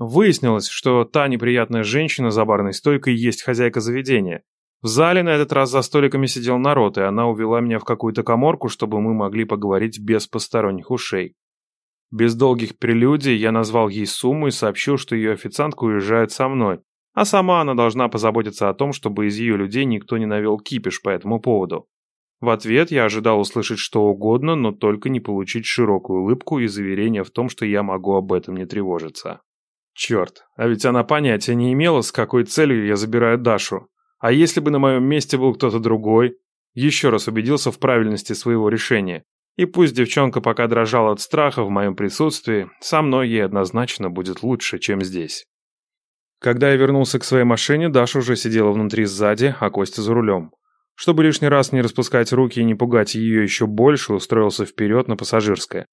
Выяснилось, что та неприятная женщина за барной стойкой есть хозяйка заведения. В зале на этот раз за столиками сидел народ, и она увела меня в какую-то коморку, чтобы мы могли поговорить без посторонних ушей. Без долгих прелюдий я назвал ей сумму и сообщил, что ее официантка уезжает со мной, а сама она должна позаботиться о том, чтобы из ее людей никто не навел кипиш по этому поводу. В ответ я ожидал услышать что угодно, но только не получить широкую улыбку и заверение в том, что я могу об этом не тревожиться. Черт, а ведь она понятия не имела, с какой целью я забираю Дашу. А если бы на моем месте был кто-то другой? Еще раз убедился в правильности своего решения. И пусть девчонка пока дрожала от страха в моем присутствии, со мной ей однозначно будет лучше, чем здесь. Когда я вернулся к своей машине, Даша уже сидела внутри сзади, а Костя за рулем. Чтобы лишний раз не распускать руки и не пугать ее еще больше, устроился вперед на пассажирское.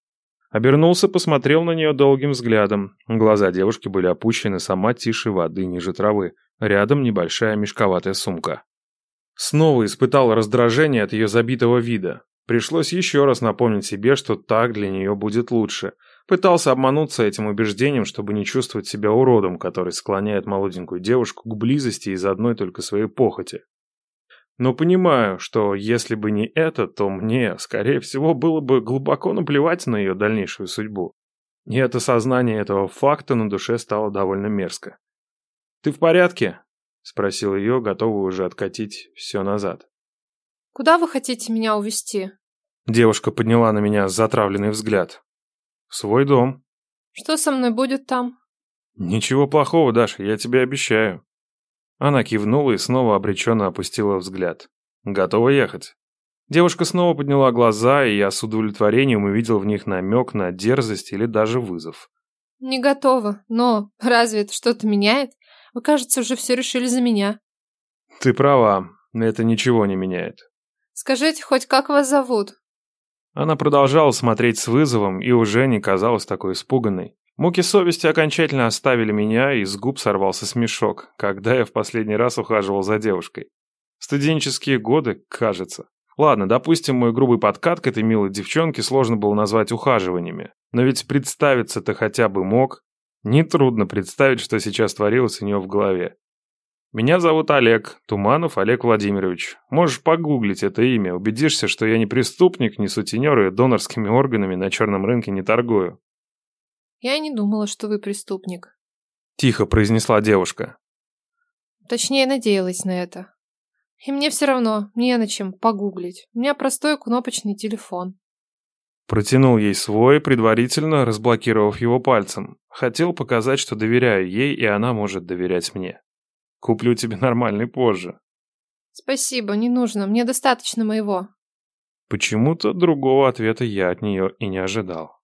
Обернулся, посмотрел на нее долгим взглядом. Глаза девушки были опущены сама тише воды ниже травы. Рядом небольшая мешковатая сумка. Снова испытал раздражение от ее забитого вида. Пришлось еще раз напомнить себе, что так для нее будет лучше. Пытался обмануться этим убеждением, чтобы не чувствовать себя уродом, который склоняет молоденькую девушку к близости из одной только своей похоти. Но понимаю, что если бы не это, то мне, скорее всего, было бы глубоко наплевать на ее дальнейшую судьбу. И это сознание этого факта на душе стало довольно мерзко. «Ты в порядке?» — спросил ее, готовый уже откатить все назад. «Куда вы хотите меня увезти?» Девушка подняла на меня затравленный взгляд. «В свой дом». «Что со мной будет там?» «Ничего плохого, Даша, я тебе обещаю». Она кивнула и снова обреченно опустила взгляд. «Готова ехать?» Девушка снова подняла глаза, и я с удовлетворением увидел в них намек на дерзость или даже вызов. «Не готова, но разве это что-то меняет? Вы, кажется, уже все решили за меня». «Ты права, это ничего не меняет». «Скажите хоть, как вас зовут?» Она продолжала смотреть с вызовом и уже не казалась такой испуганной. Муки совести окончательно оставили меня, и с губ сорвался смешок, когда я в последний раз ухаживал за девушкой. Студенческие годы, кажется. Ладно, допустим, мой грубый подкат к этой милой девчонке сложно было назвать ухаживаниями. Но ведь представиться-то хотя бы мог. Нетрудно представить, что сейчас творилось у нее в голове. Меня зовут Олег, Туманов Олег Владимирович. Можешь погуглить это имя, убедишься, что я не преступник, не сутенер и донорскими органами на черном рынке не торгую. Я не думала, что вы преступник. Тихо произнесла девушка. Точнее, надеялась на это. И мне все равно, не на чем погуглить. У меня простой кнопочный телефон. Протянул ей свой, предварительно разблокировав его пальцем. Хотел показать, что доверяю ей, и она может доверять мне. Куплю тебе нормальный позже. Спасибо, не нужно, мне достаточно моего. Почему-то другого ответа я от нее и не ожидал.